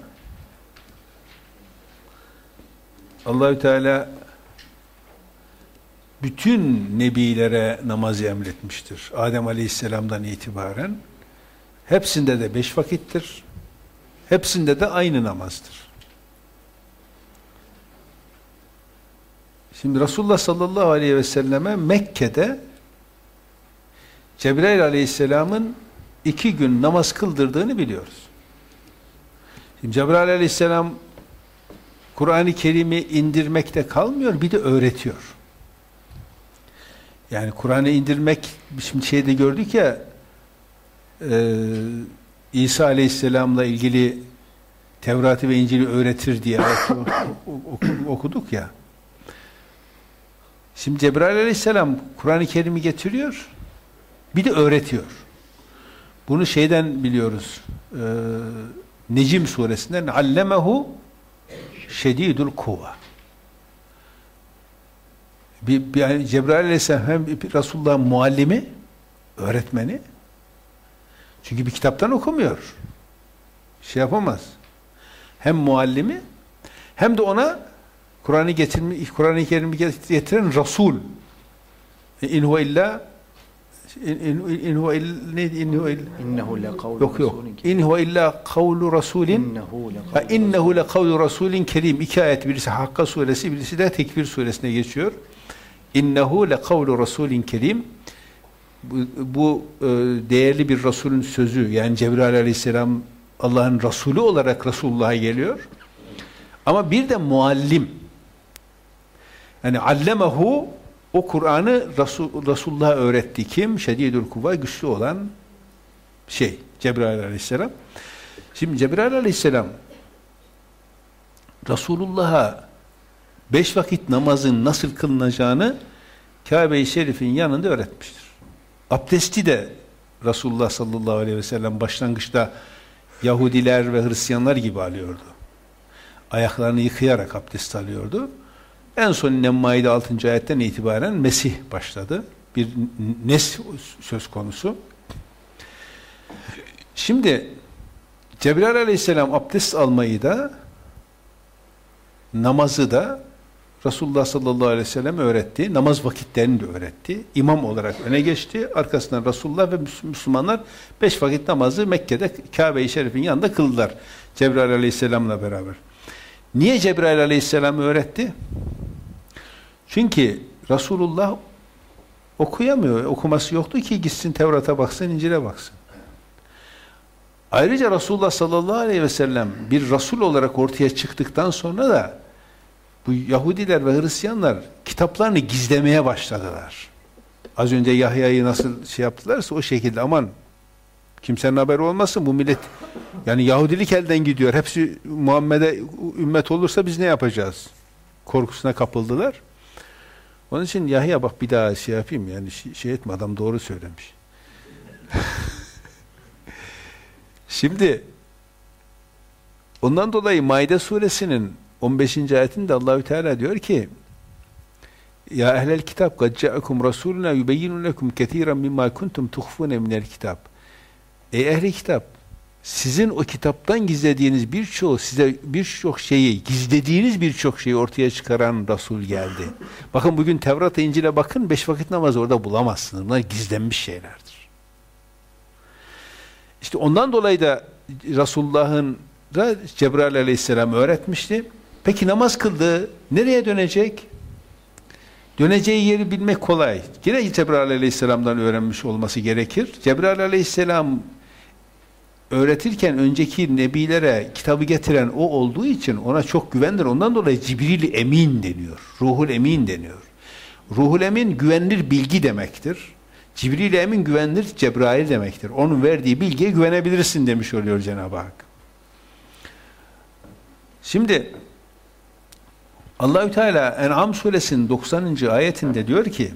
Allahü Teala bütün nebilere namazı emretmiştir. Adem Aleyhisselam'dan itibaren hepsinde de beş vakittir. Hepsinde de aynı namazdır. Şimdi Resulullah sallallahu aleyhi ve selleme Mekke'de Cebrail aleyhisselamın iki gün namaz kıldırdığını biliyoruz. Şimdi Cebrail aleyhisselam Kur'an-ı Kerim'i indirmekte kalmıyor, bir de öğretiyor. Yani Kur'an'ı indirmek, şimdi şeyde gördük ya, e, İsa aleyhisselamla ilgili Tevrat'ı ve İncil'i öğretir diye [LAUGHS] okuduk ya. Şimdi Cebrail aleyhisselam Kur'an-ı Kerim'i getiriyor, bir de öğretiyor. Bunu şeyden biliyoruz, e, Necim suresinden, Allemehu şedidul kuva. Bir, bir, yani Cebrail aleyhisselam hem Resulullah'ın muallimi, öğretmeni, çünkü bir kitaptan okumuyor. Şey yapamaz. Hem muallimi, hem de ona Kur'an'ı getirme, Kur'an-ı Kerim'i getiren Resul. İn huve illa in huve illa in huve innehu le kavlu yok yok. İn huve illa kavlu rasulin innehu le kavlu rasulin kerim. İki ayet birisi Hakka suresi birisi de Tekbir suresine geçiyor. İnnehu le kavlu rasulin kerim. Bu, bu e, değerli bir Resulün sözü yani Cebrail aleyhisselam Allah'ın Resulü olarak Resulullah'a geliyor. Ama bir de muallim yani allemehu o Kur'an'ı Resul, Resulullah'a öğretti. Kim? Şedidül kuvva güçlü olan şey Cebrail aleyhisselam. Şimdi Cebrail aleyhisselam Resulullah'a beş vakit namazın nasıl kılınacağını Kabe-i Şerif'in yanında öğretmiştir. Abdesti de Resulullah sallallahu aleyhi ve sellem başlangıçta Yahudiler ve Hristiyanlar gibi alıyordu. Ayaklarını yıkayarak abdest alıyordu. En son Nemma'ide 6. ayetten itibaren Mesih başladı. Bir nes söz konusu. Şimdi Cebrail aleyhisselam abdest almayı da namazı da Resulullah sallallahu aleyhi ve sellem öğretti. Namaz vakitlerini de öğretti. İmam olarak öne geçti. Arkasından Resulullah ve Müslümanlar beş vakit namazı Mekke'de Kabe-i Şerif'in yanında kıldılar. Cebrail aleyhisselamla beraber. Niye Cebrail aleyhisselam öğretti? Çünkü Resulullah okuyamıyor. Okuması yoktu ki gitsin Tevrat'a baksın, İncil'e baksın. Ayrıca Resulullah sallallahu aleyhi ve sellem bir Resul olarak ortaya çıktıktan sonra da bu Yahudiler ve Hristiyanlar kitaplarını gizlemeye başladılar. Az önce Yahya'yı nasıl şey yaptılarsa o şekilde aman kimsenin haberi olmasın bu millet yani Yahudilik elden gidiyor. Hepsi Muhammed'e ümmet olursa biz ne yapacağız? Korkusuna kapıldılar. Onun için Yahya bak bir daha şey yapayım yani şey, etme adam doğru söylemiş. [LAUGHS] Şimdi ondan dolayı Maide suresinin 15. ayetinde Allahü Teala diyor ki Ya ehlel kitap kad ca'akum rasuluna yubeyyinu lekum ketiran mimma kuntum tuhfune minel kitap. Ey ehli kitap sizin o kitaptan gizlediğiniz birçok size birçok şeyi gizlediğiniz birçok şeyi ortaya çıkaran Resul geldi. Bakın bugün Tevrat'a İncil'e bakın beş vakit namaz orada bulamazsınız. Bunlar gizlenmiş şeylerdir. İşte ondan dolayı da Resulullah'ın da Cebrail aleyhisselam öğretmişti. Peki namaz kıldı. Nereye dönecek? Döneceği yeri bilmek kolay. Yine Cebrail aleyhisselamdan öğrenmiş olması gerekir. Cebrail aleyhisselam öğretirken önceki nebilere kitabı getiren o olduğu için ona çok güvendir. Ondan dolayı Cibril Emin deniyor. Ruhul Emin deniyor. Ruhul Emin güvenilir bilgi demektir. Cibril Emin güvenilir Cebrail demektir. Onun verdiği bilgiye güvenebilirsin demiş oluyor Cenab-ı Hak. Şimdi Allahü Teala En'am suresinin 90. ayetinde diyor ki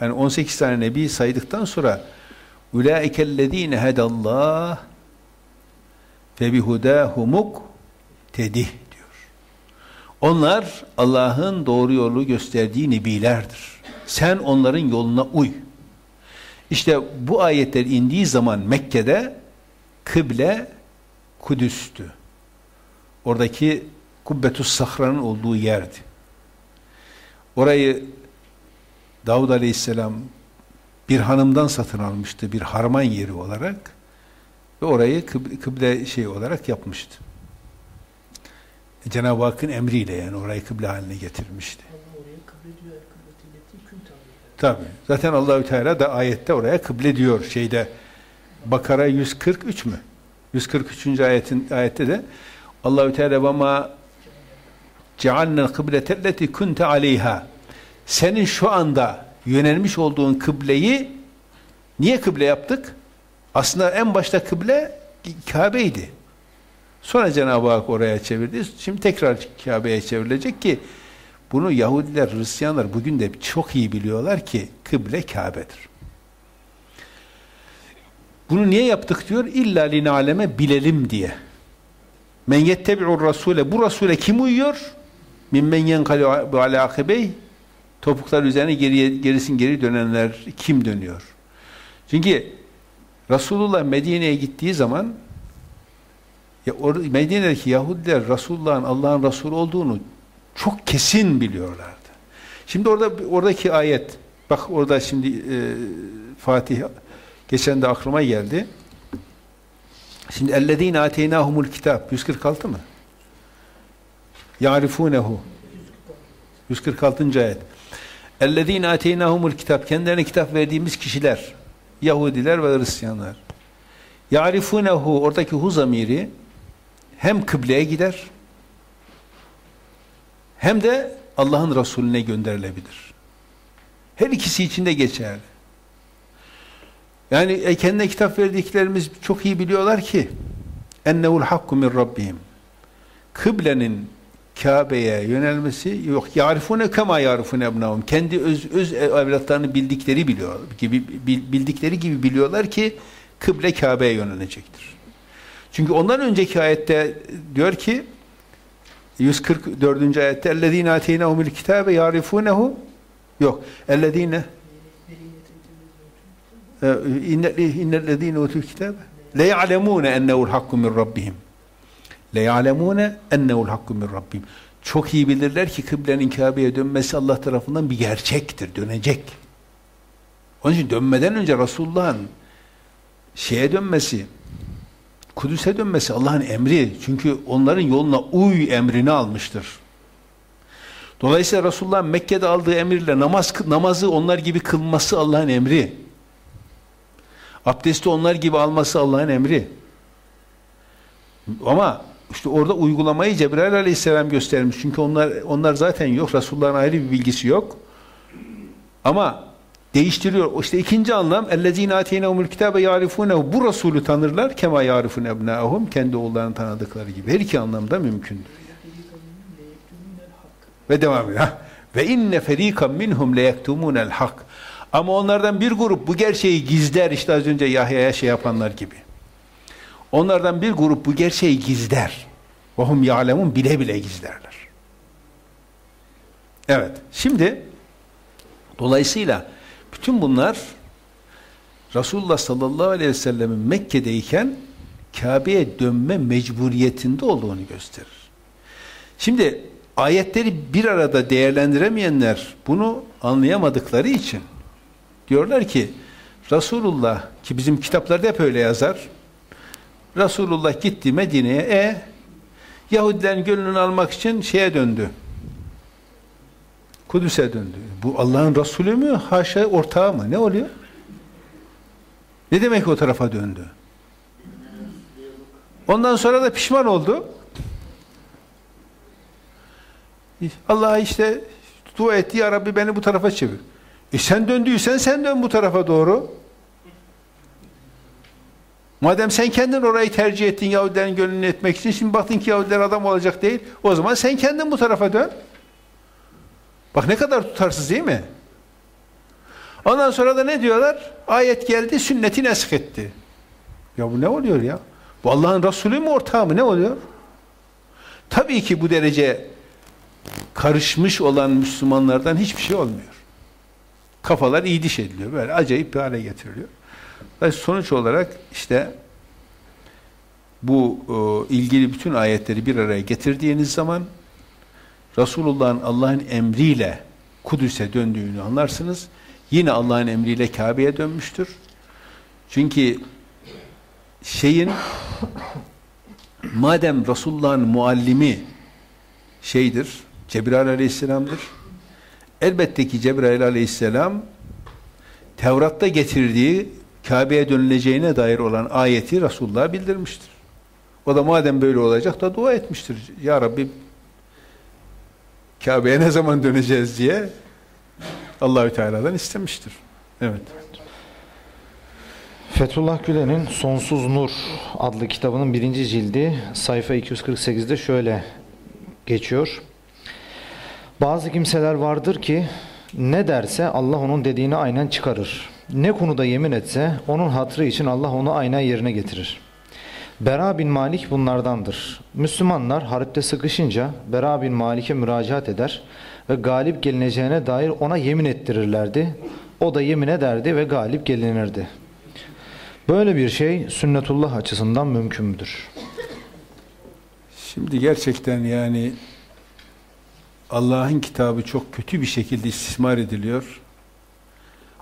yani 18 tane nebi saydıktan sonra ulaikellezine hedallah ve bihudahumuk tedih diyor. Onlar Allah'ın doğru yolu gösterdiği nebilerdir. Sen onların yoluna uy. İşte bu ayetler indiği zaman Mekke'de kıble Kudüs'tü. Oradaki Kubbetus Sahra'nın olduğu yerdi. Orayı Davud Aleyhisselam bir hanımdan satın almıştı bir harman yeri olarak ve orayı kıble şey olarak yapmıştı. Cenab-ı Hakk'ın emriyle yani orayı kıble haline getirmişti. Tabi. Zaten Allahü Teala da ayette oraya kıble diyor şeyde Bakara 143 mü? 143. ayetin ayette de Allahü Teala ve ma cealnel kıbletelleti kunte aleyha senin şu anda yönelmiş olduğun kıbleyi niye kıble yaptık? Aslında en başta kıble Kabe'ydi. Sonra Cenab-ı Hak oraya çevirdi. Şimdi tekrar Kabe'ye çevrilecek ki bunu Yahudiler, Hristiyanlar bugün de çok iyi biliyorlar ki kıble Kabe'dir. Bunu niye yaptık diyor? İlla linaleme bilelim diye. Men yettebi'ur rasule. Bu rasule kim uyuyor? Mimmen yenkalu ala akibey. Topuklar üzerine geriye, gerisin geri dönenler kim dönüyor? Çünkü Resulullah Medine'ye gittiği zaman ya Medine'deki Yahudiler Resulullah'ın Allah'ın Resulü olduğunu çok kesin biliyorlardı. Şimdi orada oradaki ayet bak orada şimdi e, Fatih geçen de aklıma geldi. Şimdi ellezine ateynahumul kitap 146 mı? Yarifunehu 146. ayet. Ellezine ateynahumul kitap kendilerine kitap verdiğimiz kişiler Yahudiler ve Hristiyanlar. Yarifunehu oradaki hu zamiri hem kıbleye gider hem de Allah'ın Resulüne gönderilebilir. Her ikisi için de geçerli. Yani e, kendine kitap verdiklerimiz çok iyi biliyorlar ki ennehul hakku min rabbihim. Kıblenin Kabe'ye yönelmesi yok. Yarifune kema yarifune ebnahum. Kendi öz, öz evlatlarını bildikleri biliyor gibi bildikleri gibi biliyorlar ki kıble Kabe'ye yönelecektir. Çünkü ondan önceki ayette diyor ki 144. ayette ellezine ateynahumul kitabe yarifunehu yok. Ellezine innellezine utul kitabe le ya'lemune ennehu'l hakku min rabbihim. Le ya'lemune ennehu'l hakku min rabbihim. Çok iyi bilirler ki kıblenin Kabe'ye dönmesi Allah tarafından bir gerçektir, dönecek. Onun için dönmeden önce Resulullah'ın şeye dönmesi, Kudüs'e dönmesi Allah'ın emri. Çünkü onların yoluna uy emrini almıştır. Dolayısıyla Resulullah Mekke'de aldığı emirle namaz namazı onlar gibi kılması Allah'ın emri. Abdesti onlar gibi alması Allah'ın emri. Ama işte orada uygulamayı Cebrail aleyhisselam göstermiş. Çünkü onlar onlar zaten yok. Resulullah'ın ayrı bir bilgisi yok. Ama değiştiriyor. İşte ikinci anlam اَلَّذ۪ينَ اَتَيْنَهُمُ الْكِتَابَ يَعْرِفُونَهُ Bu Resulü tanırlar. kema يَعْرِفُونَ اَبْنَاهُمْ Kendi oğullarını tanıdıkları gibi. Her iki anlamda mümkündür. Ve devam ediyor. Ve inne ferikan minhum leyektumunel hak. Ama onlardan bir grup bu gerçeği gizler işte az önce Yahya'ya şey yapanlar gibi. Onlardan bir grup bu gerçeği gizler. Vahum ya'lemun bile bile gizlerler. Evet. Şimdi dolayısıyla bütün bunlar Resulullah sallallahu aleyhi ve sellemin Mekke'deyken Kabe'ye dönme mecburiyetinde olduğunu gösterir. Şimdi ayetleri bir arada değerlendiremeyenler bunu anlayamadıkları için diyorlar ki Resulullah ki bizim kitaplarda hep öyle yazar. Resulullah gitti Medine'ye e Yahudilerin gönlünü almak için şeye döndü. Kudüs'e döndü. Bu Allah'ın Resulü mü? Haşa ortağı mı? Ne oluyor? Ne demek o tarafa döndü? Ondan sonra da pişman oldu. Allah'a işte dua etti ya Rabbi beni bu tarafa çevir. E sen döndüysen sen dön bu tarafa doğru. Madem sen kendin orayı tercih ettin Yahudilerin gönlünü etmek için, şimdi baktın ki Yahudiler adam olacak değil, o zaman sen kendin bu tarafa dön. Bak ne kadar tutarsız değil mi? Ondan sonra da ne diyorlar? Ayet geldi, sünneti nesk etti. Ya bu ne oluyor ya? Bu Allah'ın Resulü mü ortağı mı? Ne oluyor? Tabii ki bu derece karışmış olan Müslümanlardan hiçbir şey olmuyor. Kafalar iyi diş ediliyor. Böyle acayip bir hale getiriliyor. Ve sonuç olarak işte bu e, ilgili bütün ayetleri bir araya getirdiğiniz zaman Resulullah'ın Allah'ın emriyle Kudüs'e döndüğünü anlarsınız. Yine Allah'ın emriyle Kabe'ye dönmüştür. Çünkü şeyin madem Resulullah'ın muallimi şeydir, Cebrail aleyhisselamdır. Elbette ki Cebrail aleyhisselam Tevrat'ta getirdiği Kabe'ye dönüleceğine dair olan ayeti Resulullah'a bildirmiştir. O da madem böyle olacak da dua etmiştir. Ya Rabbi Kabe'ye ne zaman döneceğiz diye Allahü Teala'dan istemiştir. Evet. Fethullah Gülen'in Sonsuz Nur adlı kitabının birinci cildi sayfa 248'de şöyle geçiyor. Bazı kimseler vardır ki ne derse Allah onun dediğini aynen çıkarır. Ne konuda yemin etse onun hatrı için Allah onu aynen yerine getirir. Bera bin Malik bunlardandır. Müslümanlar harpte sıkışınca Bera bin Malik'e müracaat eder ve galip gelineceğine dair ona yemin ettirirlerdi. O da yemin ederdi ve galip gelinirdi. Böyle bir şey sünnetullah açısından mümkün müdür? Şimdi gerçekten yani Allah'ın kitabı çok kötü bir şekilde istismar ediliyor.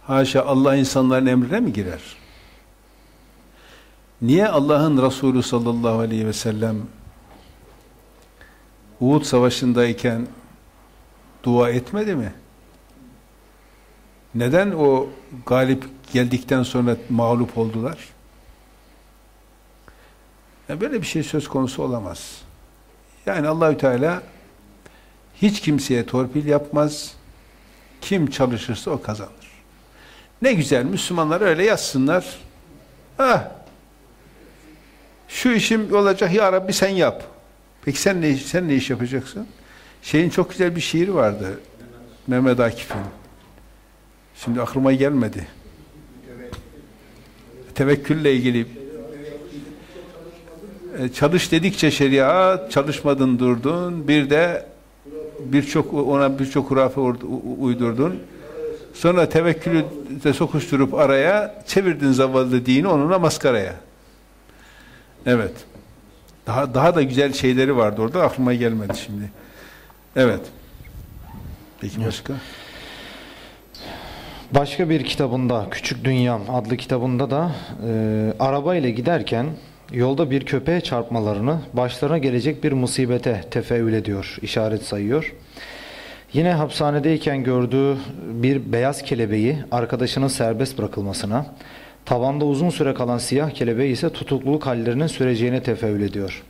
Haşa Allah insanların emrine mi girer? Niye Allah'ın Resulü sallallahu aleyhi ve sellem Uhud savaşındayken dua etmedi mi? Neden o galip geldikten sonra mağlup oldular? Yani böyle bir şey söz konusu olamaz. Yani Allahü Teala hiç kimseye torpil yapmaz. Kim çalışırsa o kazanır. Ne güzel Müslümanlar öyle yazsınlar. Ah, şu işim olacak ya Rabbi sen yap. Peki sen ne, sen ne iş yapacaksın? Şeyin çok güzel bir şiir vardı. Mehmet Akif'in. Şimdi aklıma gelmedi. Tevekkülle ilgili e, çalış dedikçe şeriat, çalışmadın durdun. Bir de birçok ona birçok hurafe uydurdun. Sonra tevekkülü de sokuşturup araya çevirdin zavallı dini onunla maskaraya. Evet. Daha daha da güzel şeyleri vardı orada aklıma gelmedi şimdi. Evet. Peki başka? Başka bir kitabında Küçük Dünyam adlı kitabında da e, araba ile giderken yolda bir köpeğe çarpmalarını başlarına gelecek bir musibete tefeül ediyor, işaret sayıyor. Yine hapishanedeyken gördüğü bir beyaz kelebeği arkadaşının serbest bırakılmasına, tavanda uzun süre kalan siyah kelebeği ise tutukluluk hallerinin süreceğine tefeül ediyor.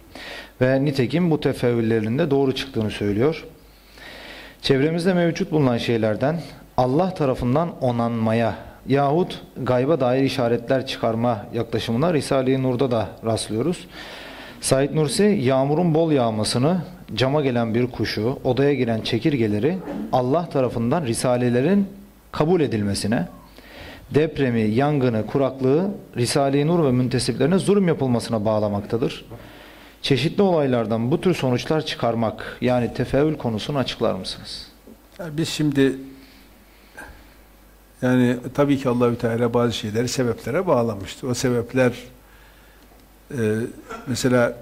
Ve nitekim bu tefeüllerinin de doğru çıktığını söylüyor. Çevremizde mevcut bulunan şeylerden Allah tarafından onanmaya yahut gayba dair işaretler çıkarma yaklaşımına Risale-i Nur'da da rastlıyoruz. Said Nursi yağmurun bol yağmasını, cama gelen bir kuşu, odaya giren çekirgeleri Allah tarafından risalelerin kabul edilmesine, depremi, yangını, kuraklığı Risale-i Nur ve müntesiplerine zulüm yapılmasına bağlamaktadır. Çeşitli olaylardan bu tür sonuçlar çıkarmak yani tefeül konusunu açıklar mısınız? biz şimdi yani tabii ki Allahü Teala bazı şeyleri sebeplere bağlamıştır. O sebepler e, mesela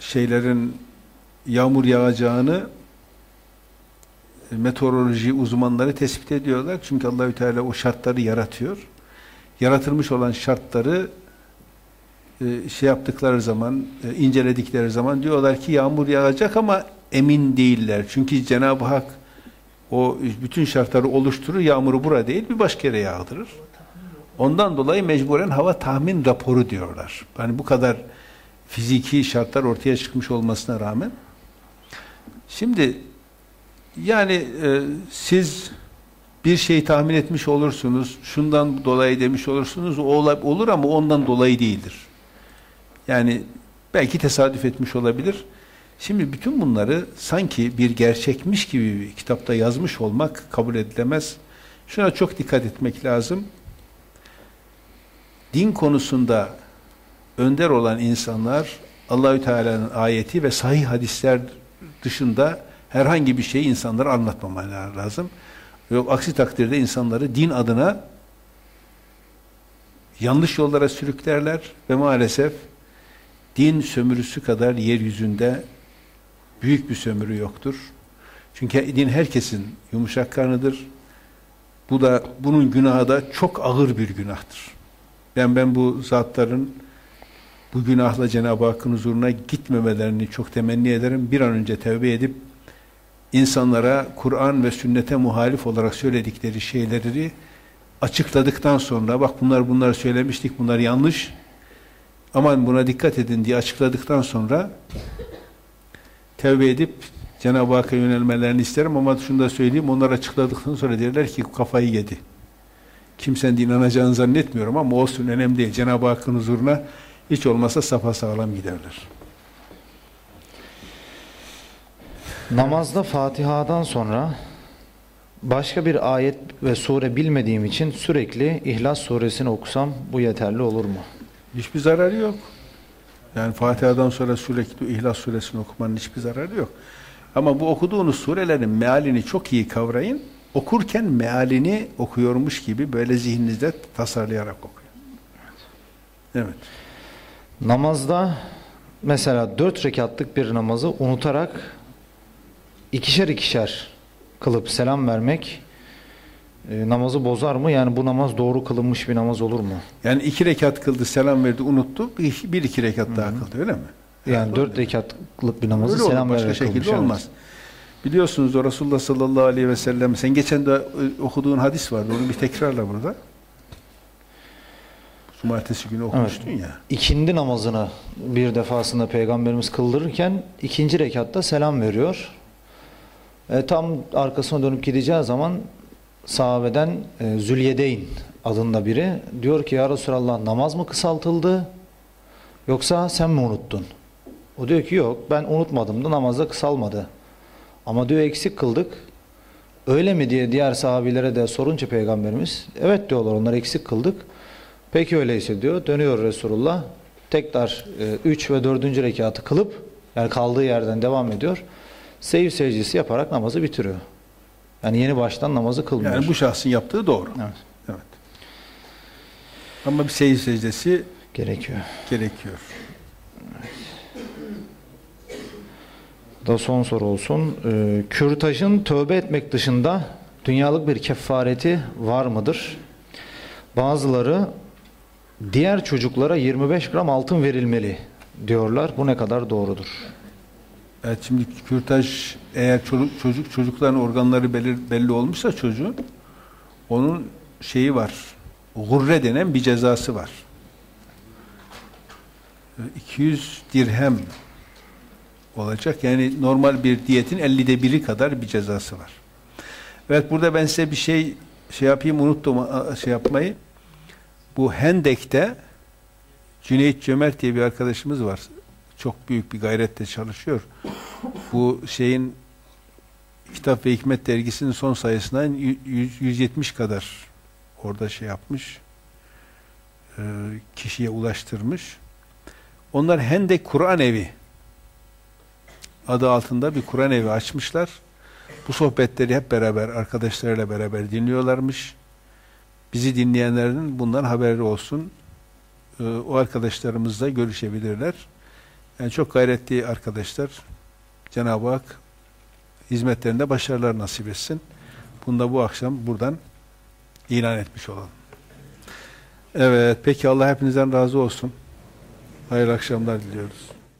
şeylerin yağmur yağacağını e, meteoroloji uzmanları tespit ediyorlar. Çünkü Allahü Teala o şartları yaratıyor. Yaratılmış olan şartları e, şey yaptıkları zaman, e, inceledikleri zaman diyorlar ki yağmur yağacak ama emin değiller. Çünkü Cenab-ı Hak o bütün şartları oluşturur, yağmuru bura değil bir başka yere yağdırır. Ondan dolayı mecburen hava tahmin raporu diyorlar. Yani bu kadar fiziki şartlar ortaya çıkmış olmasına rağmen şimdi yani e, siz bir şey tahmin etmiş olursunuz, şundan dolayı demiş olursunuz, o olur ama ondan dolayı değildir. Yani belki tesadüf etmiş olabilir. Şimdi bütün bunları sanki bir gerçekmiş gibi bir kitapta yazmış olmak kabul edilemez. Şuna çok dikkat etmek lazım. Din konusunda önder olan insanlar Allahü Teala'nın ayeti ve sahih hadisler dışında herhangi bir şeyi insanlara anlatmamaları lazım. Yok aksi takdirde insanları din adına yanlış yollara sürüklerler ve maalesef din sömürüsü kadar yeryüzünde büyük bir sömürü yoktur. Çünkü din herkesin yumuşak karnıdır. Bu da bunun günahı da çok ağır bir günahtır. Ben ben bu zatların bu günahla Cenab-ı Hakk'ın huzuruna gitmemelerini çok temenni ederim. Bir an önce tevbe edip insanlara Kur'an ve sünnete muhalif olarak söyledikleri şeyleri açıkladıktan sonra bak bunlar bunlar söylemiştik bunlar yanlış aman buna dikkat edin diye açıkladıktan sonra tevbe edip Cenab-ı Hakk'a yönelmelerini isterim ama şunu da söyleyeyim onlar açıkladıktan sonra derler ki kafayı yedi. Kimsenin inanacağını zannetmiyorum ama olsun önemli değil. Cenab-ı Hakk'ın huzuruna hiç olmazsa safa sağlam giderler. Namazda Fatiha'dan sonra başka bir ayet ve sure bilmediğim için sürekli İhlas suresini okusam bu yeterli olur mu? Hiçbir zararı yok. Yani Fatiha'dan sonra sürekli İhlas suresini okumanın hiçbir zararı yok. Ama bu okuduğunuz surelerin mealini çok iyi kavrayın. Okurken mealini okuyormuş gibi böyle zihninizde tasarlayarak okuyun. Evet. Namazda mesela dört rekatlık bir namazı unutarak ikişer ikişer kılıp selam vermek e, namazı bozar mı? Yani bu namaz doğru kılınmış bir namaz olur mu? Yani iki rekat kıldı, selam verdi, unuttu. Bir, bir iki rekat daha kıldı öyle mi? Yani, yani dört rekatlık bir namazı öyle selam olur, başka şekilde kılmış, olmaz. Evet. Biliyorsunuz o Resulullah sallallahu aleyhi ve sellem sen geçen de e, okuduğun hadis vardı. Onu bir tekrarla burada. Cumartesi günü okumuştun evet. ya. İkindi namazını bir defasında Peygamberimiz kıldırırken ikinci rekatta selam veriyor. E, tam arkasına dönüp gideceği zaman sahabeden e, Zülyedeyn adında biri diyor ki ya Resulallah namaz mı kısaltıldı yoksa sen mi unuttun? O diyor ki yok ben unutmadım da namazda kısalmadı. Ama diyor eksik kıldık. Öyle mi diye diğer sahabilere de sorunca peygamberimiz evet diyorlar onlar eksik kıldık. Peki öyleyse diyor dönüyor Resulullah tekrar 3 e, ve 4. rekatı kılıp yani kaldığı yerden devam ediyor. Sev secdesi yaparak namazı bitiriyor. Yani yeni baştan namazı kılmıyor. Yani bu şahsın yaptığı doğru. Evet. evet. Ama bir secde secdesi gerekiyor. Gerekiyor. Da son soru olsun. Ee, kürtajın tövbe etmek dışında dünyalık bir kefareti var mıdır? Bazıları diğer çocuklara 25 gram altın verilmeli diyorlar. Bu ne kadar doğrudur? Evet şimdi kürtaj eğer çocuk, çocuk çocukların organları belli, belli olmuşsa çocuğun onun şeyi var. Gurre denen bir cezası var. 200 dirhem olacak. Yani normal bir diyetin 50'de biri kadar bir cezası var. Evet burada ben size bir şey şey yapayım unuttum şey yapmayı. Bu Hendek'te Cüneyt Cömert diye bir arkadaşımız var. Çok büyük bir gayretle çalışıyor. Bu şeyin Kitap ve Hikmet dergisinin son sayısından 170 kadar orada şey yapmış. E, kişiye ulaştırmış. Onlar Hendek Kur'an Evi adı altında bir Kur'an evi açmışlar. Bu sohbetleri hep beraber arkadaşlarıyla beraber dinliyorlarmış. Bizi dinleyenlerin bundan haberi olsun. Ee, o arkadaşlarımızla görüşebilirler. Yani çok gayretli arkadaşlar. Cenab-ı Hak hizmetlerinde başarılar nasip etsin. Bunu da bu akşam buradan ilan etmiş olalım. Evet, peki Allah hepinizden razı olsun. Hayırlı akşamlar diliyoruz.